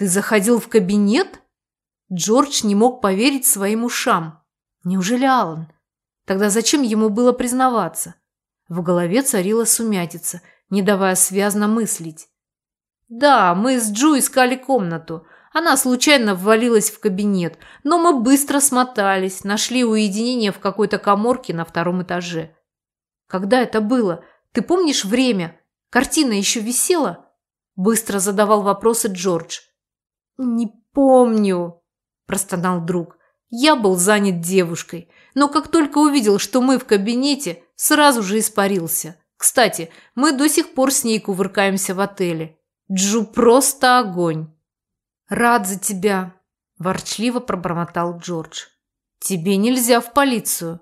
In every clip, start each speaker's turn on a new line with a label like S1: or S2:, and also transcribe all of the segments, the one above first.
S1: Ты заходил в кабинет? Джордж не мог поверить своим ушам. Неужели Алан? Тогда зачем ему было признаваться? В голове царила сумятица, не давая связно мыслить. Да, мы с Джу искали комнату. Она случайно ввалилась в кабинет, но мы быстро смотались, нашли уединение в какой-то коморке на втором этаже. Когда это было? Ты помнишь время? Картина еще висела? Быстро задавал вопросы Джордж. Не помню, простонал друг. Я был занят девушкой, но как только увидел, что мы в кабинете, сразу же испарился. Кстати, мы до сих пор с ней кувыркаемся в отеле. Джу просто огонь. Рад за тебя, ворчливо пробормотал Джордж. Тебе нельзя в полицию,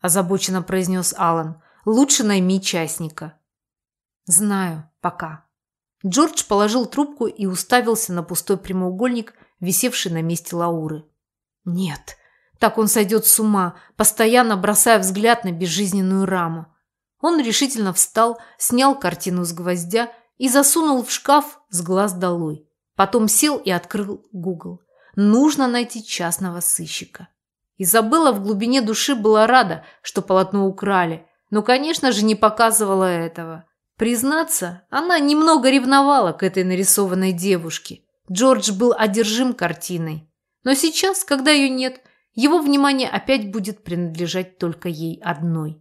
S1: озабоченно произнес Алан. Лучше найми частника. Знаю, пока. Джордж положил трубку и уставился на пустой прямоугольник, висевший на месте Лауры. Нет, так он сойдет с ума, постоянно бросая взгляд на безжизненную раму. Он решительно встал, снял картину с гвоздя и засунул в шкаф с глаз долой. Потом сел и открыл Google. Нужно найти частного сыщика. Изабелла в глубине души была рада, что полотно украли, но, конечно же, не показывала этого. Признаться, она немного ревновала к этой нарисованной девушке. Джордж был одержим картиной. Но сейчас, когда ее нет, его внимание опять будет принадлежать только ей одной.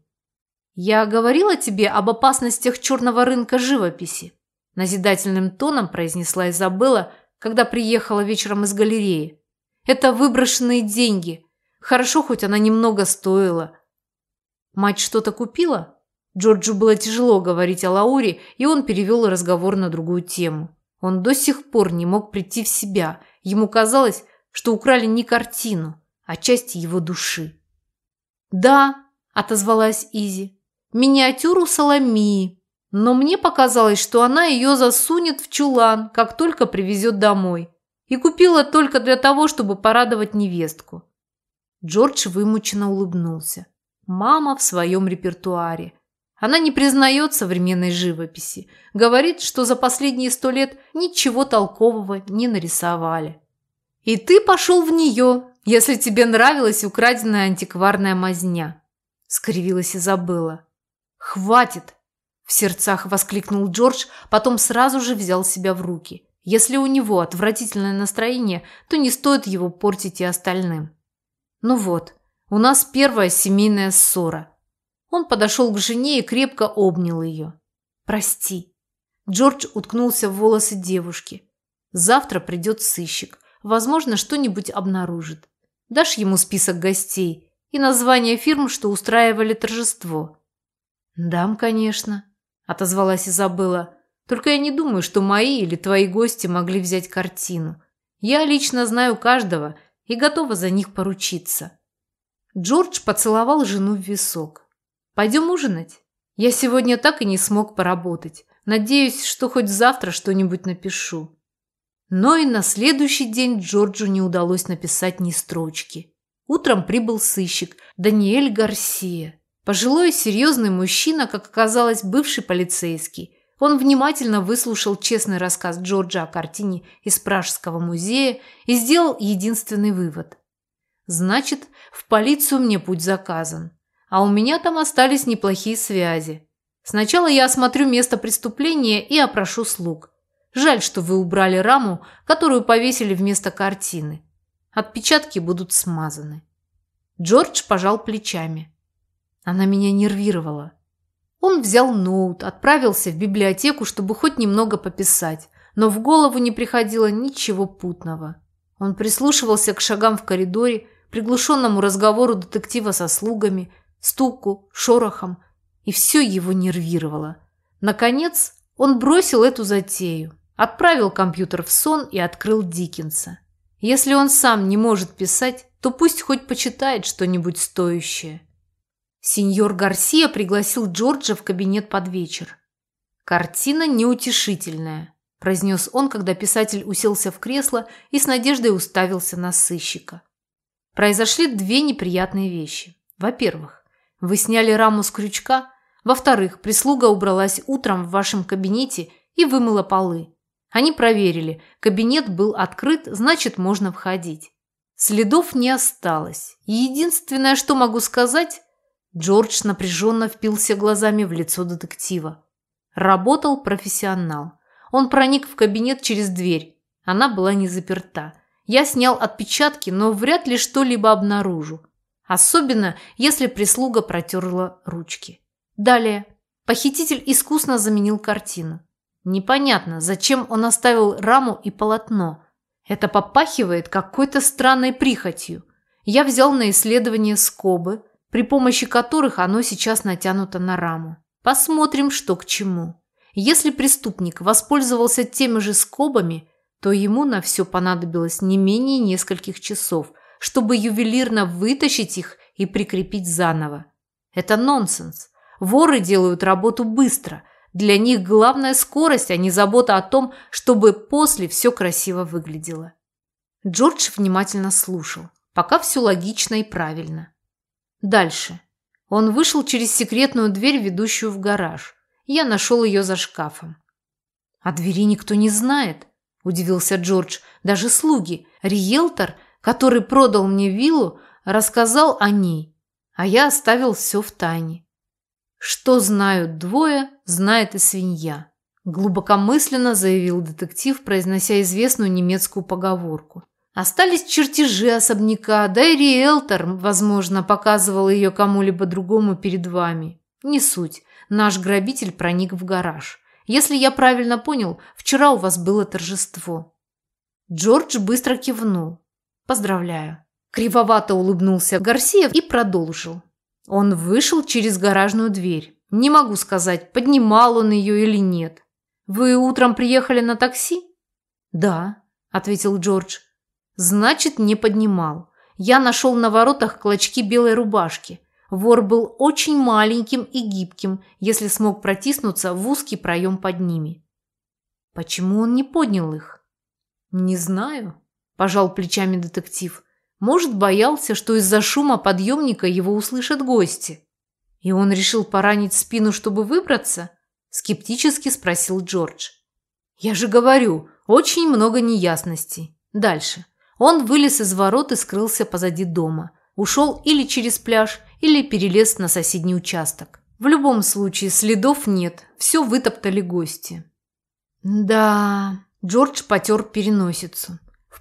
S1: «Я говорила тебе об опасностях черного рынка живописи», назидательным тоном произнесла Изабелла, когда приехала вечером из галереи. «Это выброшенные деньги. Хорошо, хоть она немного стоила». «Мать что-то купила?» Джорджу было тяжело говорить о Лауре, и он перевел разговор на другую тему. Он до сих пор не мог прийти в себя. Ему казалось, что украли не картину, а часть его души. «Да», – отозвалась Изи, – «миниатюру Соломии, но мне показалось, что она ее засунет в чулан, как только привезет домой, и купила только для того, чтобы порадовать невестку». Джордж вымученно улыбнулся. Мама в своем репертуаре. Она не признает современной живописи, говорит, что за последние сто лет ничего толкового не нарисовали. И ты пошел в нее, если тебе нравилась украденная антикварная мазня», – скривилась Изабелла. «Хватит!» – в сердцах воскликнул Джордж, потом сразу же взял себя в руки. Если у него отвратительное настроение, то не стоит его портить и остальным. Ну вот, у нас первая семейная ссора. Он подошел к жене и крепко обнял ее. «Прости». Джордж уткнулся в волосы девушки. «Завтра придет сыщик возможно, что-нибудь обнаружит. Дашь ему список гостей и название фирм, что устраивали торжество?» «Дам, конечно», – отозвалась Изабелла. «Только я не думаю, что мои или твои гости могли взять картину. Я лично знаю каждого и готова за них поручиться». Джордж поцеловал жену в висок. «Пойдем ужинать? Я сегодня так и не смог поработать. Надеюсь, что хоть завтра что-нибудь напишу». Но и на следующий день Джорджу не удалось написать ни строчки. Утром прибыл сыщик Даниэль Гарсия. Пожилой серьезный мужчина, как оказалось, бывший полицейский. Он внимательно выслушал честный рассказ Джорджа о картине из Пражского музея и сделал единственный вывод. «Значит, в полицию мне путь заказан. А у меня там остались неплохие связи. Сначала я осмотрю место преступления и опрошу слуг. Жаль, что вы убрали раму, которую повесили вместо картины. Отпечатки будут смазаны. Джордж пожал плечами. Она меня нервировала. Он взял ноут, отправился в библиотеку, чтобы хоть немного пописать, но в голову не приходило ничего путного. Он прислушивался к шагам в коридоре, приглушенному разговору детектива со слугами, стуку, шорохам, и все его нервировало. Наконец, он бросил эту затею. Отправил компьютер в сон и открыл Диккенса. Если он сам не может писать, то пусть хоть почитает что-нибудь стоящее. Сеньор Гарсия пригласил Джорджа в кабинет под вечер. «Картина неутешительная», – произнес он, когда писатель уселся в кресло и с надеждой уставился на сыщика. Произошли две неприятные вещи. Во-первых, вы сняли раму с крючка. Во-вторых, прислуга убралась утром в вашем кабинете и вымыла полы. Они проверили. Кабинет был открыт, значит, можно входить. Следов не осталось. Единственное, что могу сказать, Джордж напряженно впился глазами в лицо детектива. Работал профессионал. Он проник в кабинет через дверь. Она была не заперта. Я снял отпечатки, но вряд ли что-либо обнаружу. Особенно, если прислуга протерла ручки. Далее. Похититель искусно заменил картину. Непонятно, зачем он оставил раму и полотно. Это попахивает какой-то странной прихотью. Я взял на исследование скобы, при помощи которых оно сейчас натянуто на раму. Посмотрим, что к чему. Если преступник воспользовался теми же скобами, то ему на все понадобилось не менее нескольких часов, чтобы ювелирно вытащить их и прикрепить заново. Это нонсенс. Воры делают работу быстро. Для них главная скорость, а не забота о том, чтобы после все красиво выглядело. Джордж внимательно слушал. Пока все логично и правильно. Дальше. Он вышел через секретную дверь, ведущую в гараж. Я нашел ее за шкафом. «О двери никто не знает», – удивился Джордж. «Даже слуги. Риэлтор, который продал мне виллу, рассказал о ней, а я оставил все в тайне. Что знают двое, знает и свинья. Глубокомысленно заявил детектив, произнося известную немецкую поговорку. Остались чертежи особняка, да и риэлтор, возможно, показывал ее кому-либо другому перед вами. Не суть. Наш грабитель проник в гараж. Если я правильно понял, вчера у вас было торжество. Джордж быстро кивнул. Поздравляю. Кривовато улыбнулся Гарсиев и продолжил. Он вышел через гаражную дверь. Не могу сказать, поднимал он ее или нет. Вы утром приехали на такси? Да, ответил Джордж. Значит, не поднимал. Я нашел на воротах клочки белой рубашки. Вор был очень маленьким и гибким, если смог протиснуться в узкий проем под ними. Почему он не поднял их? Не знаю, пожал плечами детектив. Может, боялся, что из-за шума подъемника его услышат гости. И он решил поранить спину, чтобы выбраться? Скептически спросил Джордж. Я же говорю, очень много неясностей. Дальше. Он вылез из ворот и скрылся позади дома. Ушел или через пляж, или перелез на соседний участок. В любом случае следов нет, все вытоптали гости. Да, Джордж потер переносицу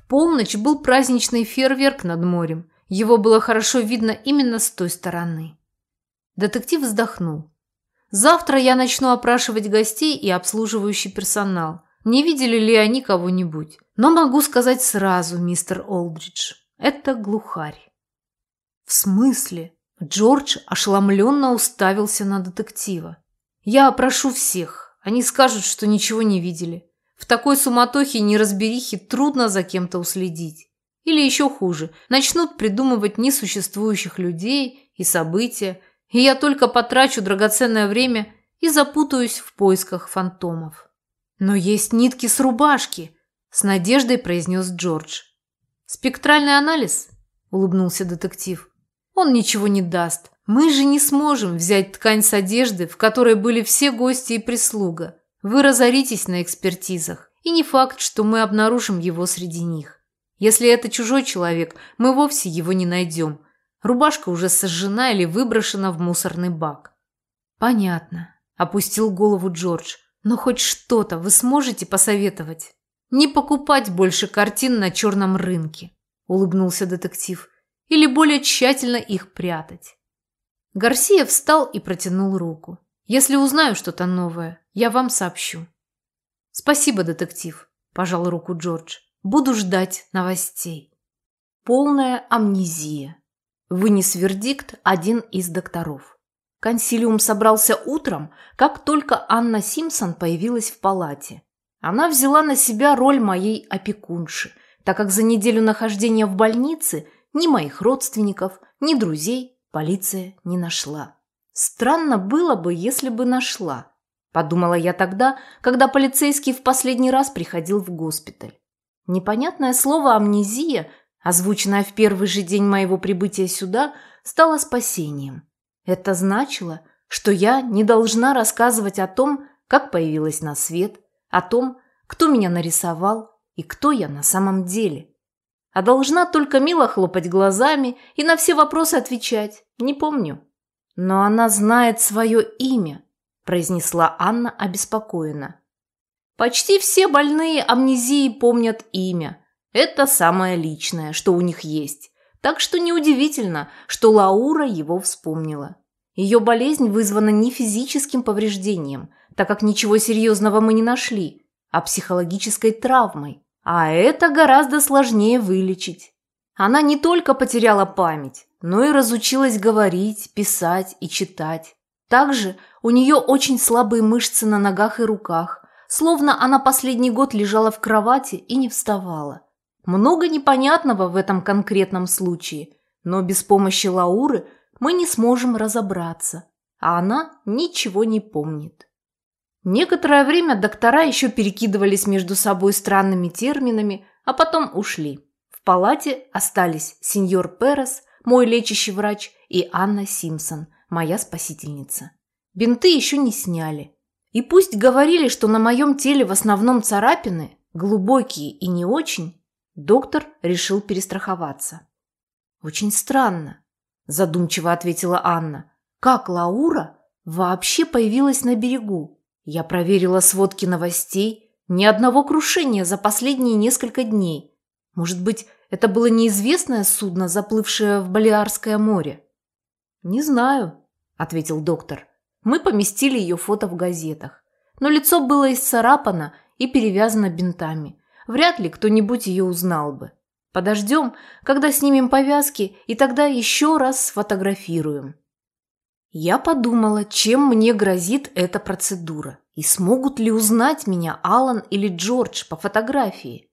S1: полночь был праздничный фейерверк над морем. Его было хорошо видно именно с той стороны. Детектив вздохнул. «Завтра я начну опрашивать гостей и обслуживающий персонал. Не видели ли они кого-нибудь? Но могу сказать сразу, мистер Олдридж, это глухарь». «В смысле?» Джордж ошеломленно уставился на детектива. «Я опрошу всех. Они скажут, что ничего не видели. В такой суматохе и неразберихе трудно за кем-то уследить. Или еще хуже, начнут придумывать несуществующих людей и события, и я только потрачу драгоценное время и запутаюсь в поисках фантомов. «Но есть нитки с рубашки», – с надеждой произнес Джордж. «Спектральный анализ?» – улыбнулся детектив. «Он ничего не даст. Мы же не сможем взять ткань с одежды, в которой были все гости и прислуга. Вы разоритесь на экспертизах, и не факт, что мы обнаружим его среди них. Если это чужой человек, мы вовсе его не найдем. Рубашка уже сожжена или выброшена в мусорный бак. Понятно, опустил голову Джордж. Но хоть что-то вы сможете посоветовать? Не покупать больше картин на черном рынке, улыбнулся детектив. Или более тщательно их прятать. Гарсия встал и протянул руку. Если узнаю что-то новое, я вам сообщу. Спасибо, детектив, пожал руку Джордж. Буду ждать новостей. Полная амнезия. Вынес вердикт один из докторов. Консилиум собрался утром, как только Анна Симпсон появилась в палате. Она взяла на себя роль моей опекунши, так как за неделю нахождения в больнице ни моих родственников, ни друзей полиция не нашла. Странно было бы, если бы нашла. Подумала я тогда, когда полицейский в последний раз приходил в госпиталь. Непонятное слово «амнезия», озвученное в первый же день моего прибытия сюда, стало спасением. Это значило, что я не должна рассказывать о том, как появилась на свет, о том, кто меня нарисовал и кто я на самом деле. А должна только мило хлопать глазами и на все вопросы отвечать. Не помню. Но она знает свое имя, произнесла Анна обеспокоенно. Почти все больные амнезией помнят имя. Это самое личное, что у них есть. Так что неудивительно, что Лаура его вспомнила. Ее болезнь вызвана не физическим повреждением, так как ничего серьезного мы не нашли, а психологической травмой. А это гораздо сложнее вылечить. Она не только потеряла память, но и разучилась говорить, писать и читать. Также у нее очень слабые мышцы на ногах и руках, словно она последний год лежала в кровати и не вставала. Много непонятного в этом конкретном случае, но без помощи Лауры мы не сможем разобраться, а она ничего не помнит. Некоторое время доктора еще перекидывались между собой странными терминами, а потом ушли. В палате остались сеньор Перес, мой лечащий врач, и Анна Симпсон, моя спасительница. Бинты еще не сняли. И пусть говорили, что на моем теле в основном царапины, глубокие и не очень, доктор решил перестраховаться. «Очень странно», – задумчиво ответила Анна. «Как Лаура вообще появилась на берегу?» Я проверила сводки новостей. Ни одного крушения за последние несколько дней. Может быть, это было неизвестное судно, заплывшее в Балиарское море? «Не знаю», – ответил доктор. Мы поместили ее фото в газетах. Но лицо было исцарапано и перевязано бинтами. Вряд ли кто-нибудь ее узнал бы. Подождем, когда снимем повязки, и тогда еще раз сфотографируем. Я подумала, чем мне грозит эта процедура, и смогут ли узнать меня Алан или Джордж по фотографии.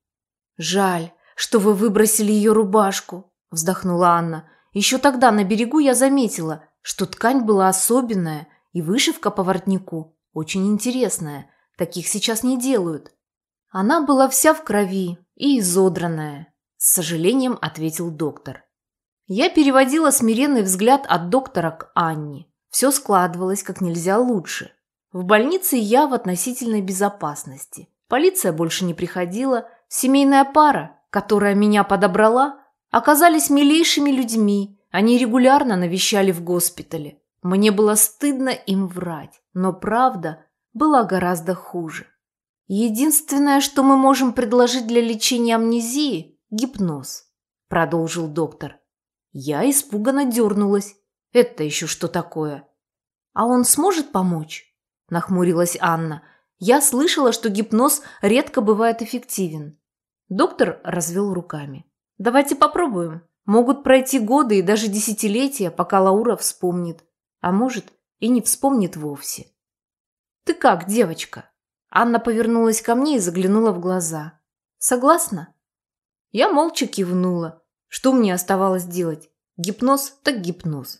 S1: «Жаль, что вы выбросили ее рубашку», – вздохнула Анна. «Еще тогда на берегу я заметила, что ткань была особенная, и вышивка по воротнику очень интересная. Таких сейчас не делают. Она была вся в крови и изодранная», – с сожалением ответил доктор. Я переводила смиренный взгляд от доктора к Анне. Все складывалось как нельзя лучше. В больнице я в относительной безопасности. Полиция больше не приходила. Семейная пара, которая меня подобрала, оказались милейшими людьми. Они регулярно навещали в госпитале. Мне было стыдно им врать, но правда была гораздо хуже. Единственное, что мы можем предложить для лечения амнезии – гипноз, продолжил доктор. Я испуганно дернулась. Это еще что такое? А он сможет помочь? Нахмурилась Анна. Я слышала, что гипноз редко бывает эффективен. Доктор развел руками. Давайте попробуем. Могут пройти годы и даже десятилетия, пока Лаура вспомнит. А может, и не вспомнит вовсе. «Ты как, девочка?» Анна повернулась ко мне и заглянула в глаза. «Согласна?» Я молча кивнула. Что мне оставалось делать? Гипноз так гипноз.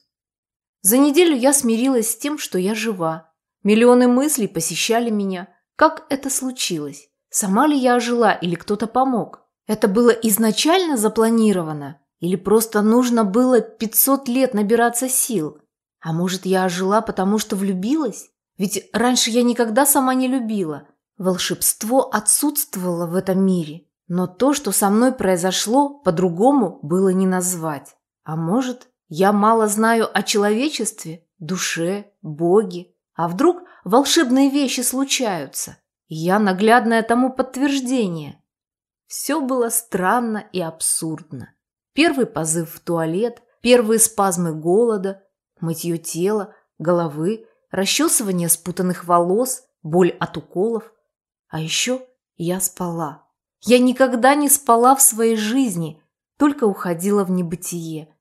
S1: За неделю я смирилась с тем, что я жива. Миллионы мыслей посещали меня. Как это случилось? Сама ли я ожила или кто-то помог? Это было изначально запланировано? Или просто нужно было 500 лет набираться сил? А может, я ожила, потому что влюбилась? Ведь раньше я никогда сама не любила. Волшебство отсутствовало в этом мире. Но то, что со мной произошло, по-другому было не назвать. А может, я мало знаю о человечестве, душе, боге. А вдруг волшебные вещи случаются? Я наглядное тому подтверждение. Все было странно и абсурдно. Первый позыв в туалет, первые спазмы голода, мытье тела, головы, расчесывание спутанных волос, боль от уколов. А еще я спала. Я никогда не спала в своей жизни, только уходила в небытие.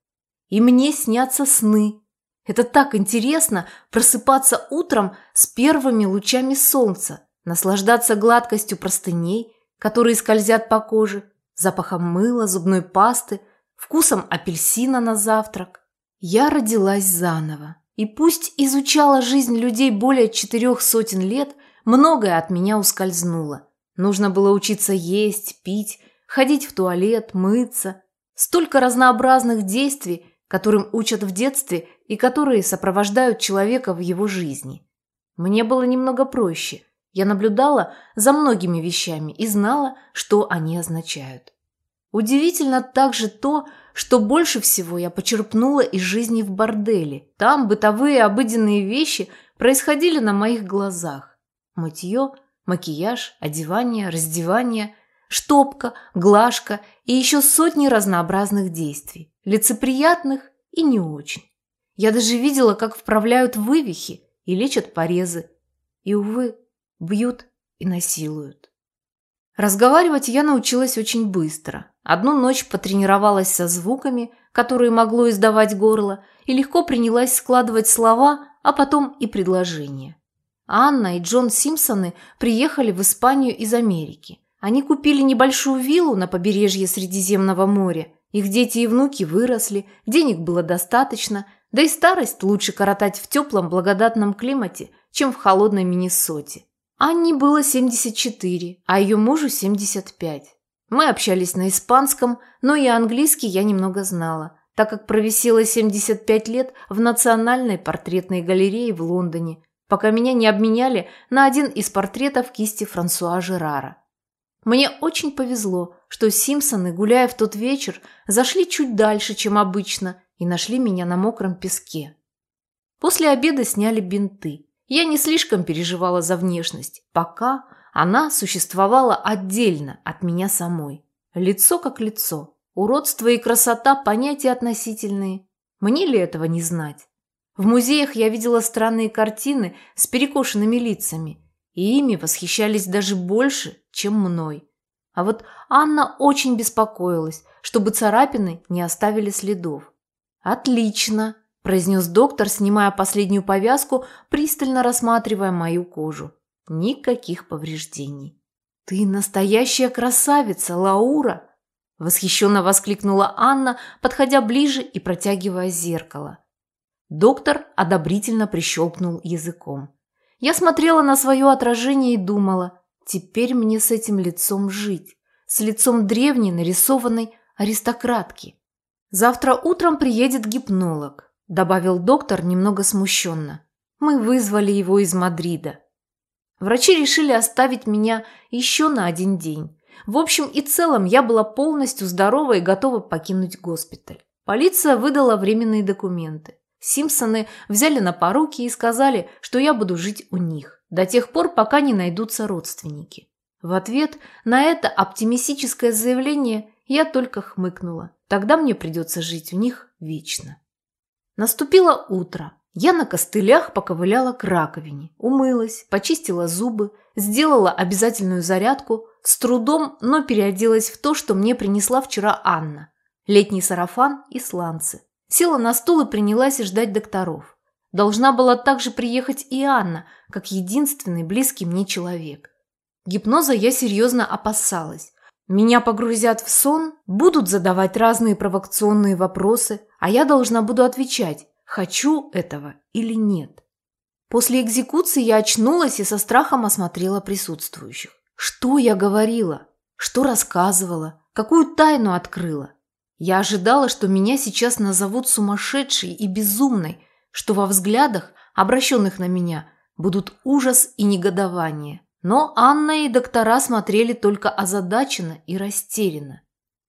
S1: И мне снятся сны. Это так интересно просыпаться утром с первыми лучами солнца, наслаждаться гладкостью простыней, которые скользят по коже, запахом мыла, зубной пасты, вкусом апельсина на завтрак. Я родилась заново. И пусть изучала жизнь людей более четырех сотен лет, многое от меня ускользнуло. Нужно было учиться есть, пить, ходить в туалет, мыться. Столько разнообразных действий, которым учат в детстве и которые сопровождают человека в его жизни. Мне было немного проще. Я наблюдала за многими вещами и знала, что они означают. Удивительно также то, что больше всего я почерпнула из жизни в борделе. Там бытовые обыденные вещи происходили на моих глазах. Мытье, макияж, одевание, раздевание, штопка, глажка и еще сотни разнообразных действий, лицеприятных и не очень. Я даже видела, как вправляют вывихи и лечат порезы. И, увы, бьют и насилуют. Разговаривать я научилась очень быстро. Одну ночь потренировалась со звуками, которые могло издавать горло, и легко принялась складывать слова, а потом и предложения. Анна и Джон Симпсоны приехали в Испанию из Америки. Они купили небольшую виллу на побережье Средиземного моря. Их дети и внуки выросли, денег было достаточно, да и старость лучше коротать в теплом благодатном климате, чем в холодной Миннесоте. Анне было 74, а ее мужу 75. Мы общались на испанском, но и английский я немного знала, так как провисела 75 лет в Национальной портретной галерее в Лондоне, пока меня не обменяли на один из портретов кисти Франсуа Жерара. Мне очень повезло, что Симпсоны, гуляя в тот вечер, зашли чуть дальше, чем обычно, и нашли меня на мокром песке. После обеда сняли бинты. Я не слишком переживала за внешность, пока она существовала отдельно от меня самой. Лицо как лицо. Уродство и красота – понятия относительные. Мне ли этого не знать? В музеях я видела странные картины с перекошенными лицами, и ими восхищались даже больше, чем мной. А вот Анна очень беспокоилась, чтобы царапины не оставили следов. «Отлично!» Произнес доктор, снимая последнюю повязку, пристально рассматривая мою кожу. Никаких повреждений. «Ты настоящая красавица, Лаура!» Восхищенно воскликнула Анна, подходя ближе и протягивая зеркало. Доктор одобрительно прищелкнул языком. Я смотрела на свое отражение и думала, теперь мне с этим лицом жить, с лицом древней нарисованной аристократки. Завтра утром приедет гипнолог добавил доктор немного смущенно. Мы вызвали его из Мадрида. Врачи решили оставить меня еще на один день. В общем и целом я была полностью здорова и готова покинуть госпиталь. Полиция выдала временные документы. Симпсоны взяли на поруки и сказали, что я буду жить у них, до тех пор, пока не найдутся родственники. В ответ на это оптимистическое заявление я только хмыкнула. Тогда мне придется жить у них вечно. Наступило утро. Я на костылях поковыляла к раковине, умылась, почистила зубы, сделала обязательную зарядку, с трудом, но переоделась в то, что мне принесла вчера Анна. Летний сарафан и сланцы. Села на стул и принялась ждать докторов. Должна была также приехать и Анна, как единственный близкий мне человек. Гипноза я серьезно опасалась. Меня погрузят в сон, будут задавать разные провокационные вопросы, а я должна буду отвечать, хочу этого или нет. После экзекуции я очнулась и со страхом осмотрела присутствующих. Что я говорила? Что рассказывала? Какую тайну открыла? Я ожидала, что меня сейчас назовут сумасшедшей и безумной, что во взглядах, обращенных на меня, будут ужас и негодование. Но Анна и доктора смотрели только озадаченно и растерянно.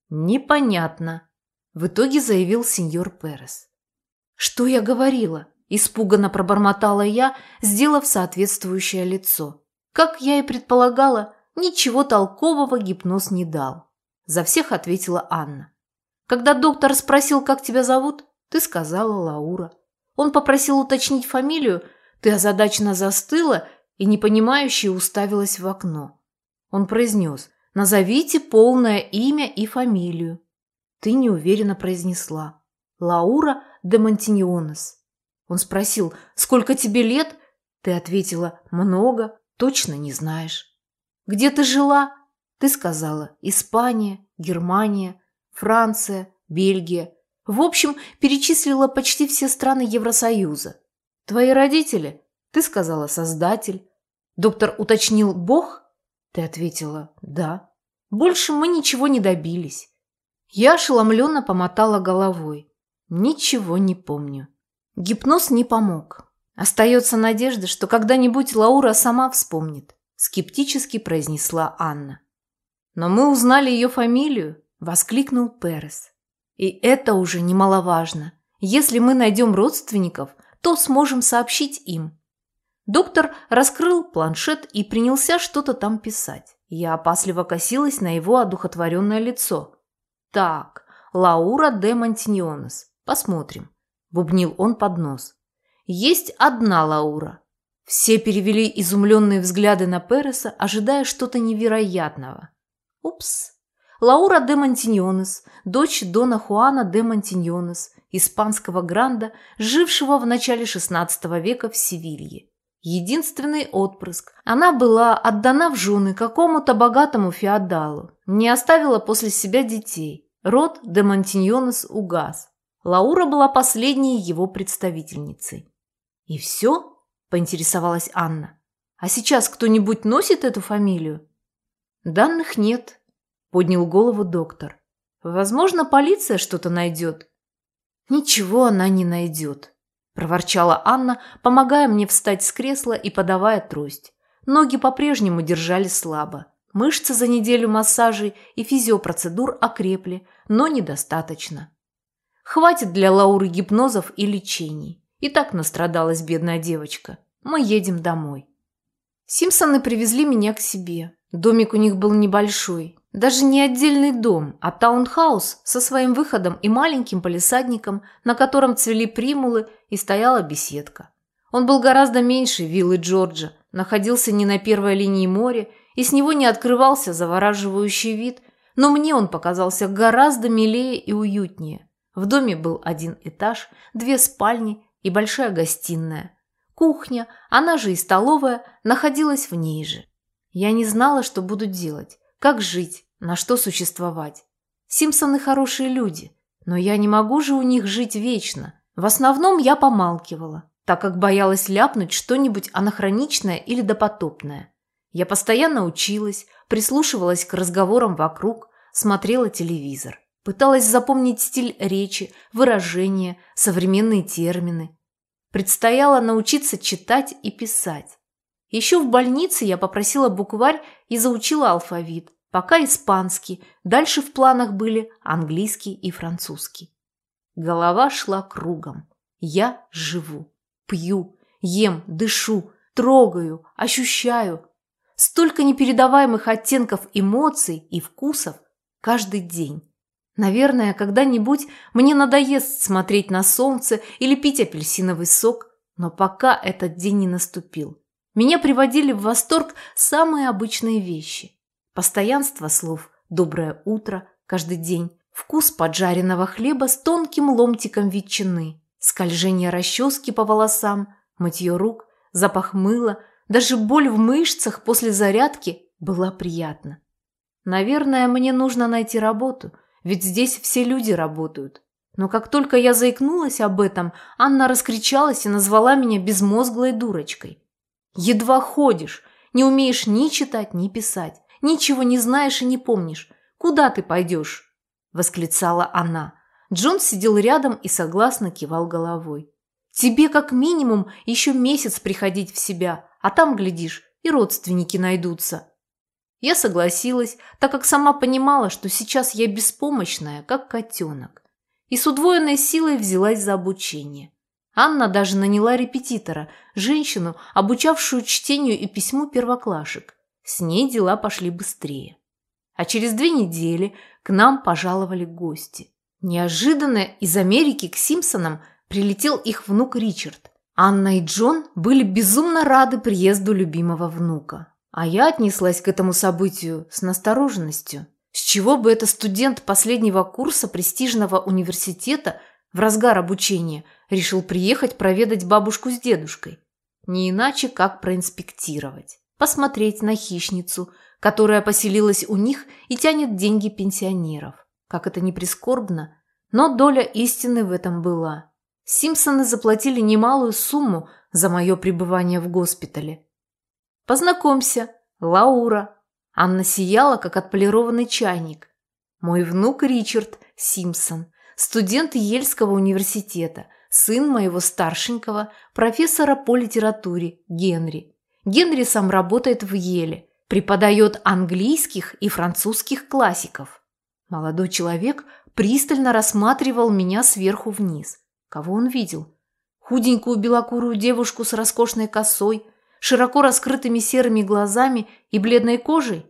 S1: «Непонятно», – в итоге заявил сеньор Перес. «Что я говорила?» – испуганно пробормотала я, сделав соответствующее лицо. Как я и предполагала, ничего толкового гипноз не дал. За всех ответила Анна. Когда доктор спросил, как тебя зовут, ты сказала Лаура. Он попросил уточнить фамилию, ты озадаченно застыла и непонимающе уставилась в окно. Он произнес «Назовите полное имя и фамилию». Ты неуверенно произнесла «Лаура де Монтиньонес». Он спросил «Сколько тебе лет?» Ты ответила «Много, точно не знаешь». «Где ты жила?» Ты сказала «Испания, Германия, Франция, Бельгия». В общем, перечислила почти все страны Евросоюза. Твои родители? Ты сказала «Создатель». Доктор уточнил «Бог?» Ты ответила «Да». Больше мы ничего не добились. Я ошеломленно помотала головой. Ничего не помню. Гипноз не помог. Остается надежда, что когда-нибудь Лаура сама вспомнит. скептически произнесла Анна. «Но мы узнали ее фамилию», – воскликнул Перес. «И это уже немаловажно. Если мы найдем родственников, то сможем сообщить им». Доктор раскрыл планшет и принялся что-то там писать. Я опасливо косилась на его одухотворенное лицо. «Так, Лаура де Монтиньонес. Посмотрим», – бубнил он под нос. «Есть одна Лаура». Все перевели изумленные взгляды на Переса, ожидая что-то невероятного. Упс. Лаура де Монтиньонес, дочь Дона Хуана де Монтиньонес, испанского гранда, жившего в начале XVI века в Севилье единственный отпрыск. Она была отдана в жены какому-то богатому феодалу, не оставила после себя детей. Род де Монтиньонес угас. Лаура была последней его представительницей. «И все?» – поинтересовалась Анна. «А сейчас кто-нибудь носит эту фамилию?» «Данных нет», – поднял голову доктор. «Возможно, полиция что-то найдет». «Ничего она не найдет», проворчала Анна, помогая мне встать с кресла и подавая трость. Ноги по-прежнему держали слабо. Мышцы за неделю массажей и физиопроцедур окрепли, но недостаточно. Хватит для Лауры гипнозов и лечений. И так настрадалась бедная девочка. Мы едем домой. Симпсоны привезли меня к себе. Домик у них был небольшой, даже не отдельный дом, а таунхаус со своим выходом и маленьким полисадником, на котором цвели примулы и стояла беседка. Он был гораздо меньше виллы Джорджа, находился не на первой линии моря, и с него не открывался завораживающий вид, но мне он показался гораздо милее и уютнее. В доме был один этаж, две спальни и большая гостиная. Кухня, она же и столовая, находилась в ней же. Я не знала, что буду делать, как жить, на что существовать. Симпсоны хорошие люди, но я не могу же у них жить вечно. В основном я помалкивала, так как боялась ляпнуть что-нибудь анахроничное или допотопное. Я постоянно училась, прислушивалась к разговорам вокруг, смотрела телевизор. Пыталась запомнить стиль речи, выражения, современные термины. Предстояло научиться читать и писать. Еще в больнице я попросила букварь и заучила алфавит. Пока испанский, дальше в планах были английский и французский. Голова шла кругом. Я живу, пью, ем, дышу, трогаю, ощущаю. Столько непередаваемых оттенков эмоций и вкусов каждый день. Наверное, когда-нибудь мне надоест смотреть на солнце или пить апельсиновый сок, но пока этот день не наступил. Меня приводили в восторг самые обычные вещи. Постоянство слов «доброе утро» каждый день, вкус поджаренного хлеба с тонким ломтиком ветчины, скольжение расчески по волосам, мытье рук, запах мыла, даже боль в мышцах после зарядки была приятна. Наверное, мне нужно найти работу, ведь здесь все люди работают. Но как только я заикнулась об этом, Анна раскричалась и назвала меня безмозглой дурочкой. Едва ходишь, не умеешь ни читать, ни писать, ничего не знаешь и не помнишь. Куда ты пойдешь?» – восклицала она. Джон сидел рядом и согласно кивал головой. «Тебе как минимум еще месяц приходить в себя, а там, глядишь, и родственники найдутся». Я согласилась, так как сама понимала, что сейчас я беспомощная, как котенок. И с удвоенной силой взялась за обучение. Анна даже наняла репетитора, женщину, обучавшую чтению и письму первоклашек. С ней дела пошли быстрее. А через две недели к нам пожаловали гости. Неожиданно из Америки к Симпсонам прилетел их внук Ричард. Анна и Джон были безумно рады приезду любимого внука. А я отнеслась к этому событию с настороженностью. С чего бы это студент последнего курса престижного университета в разгар обучения – решил приехать проведать бабушку с дедушкой. Не иначе, как проинспектировать. Посмотреть на хищницу, которая поселилась у них и тянет деньги пенсионеров. Как это не прискорбно, но доля истины в этом была. Симпсоны заплатили немалую сумму за мое пребывание в госпитале. «Познакомься, Лаура». Анна сияла, как отполированный чайник. Мой внук Ричард Симпсон, студент Ельского университета – сын моего старшенького, профессора по литературе, Генри. Генри сам работает в Еле, преподает английских и французских классиков. Молодой человек пристально рассматривал меня сверху вниз. Кого он видел? Худенькую белокурую девушку с роскошной косой, широко раскрытыми серыми глазами и бледной кожей?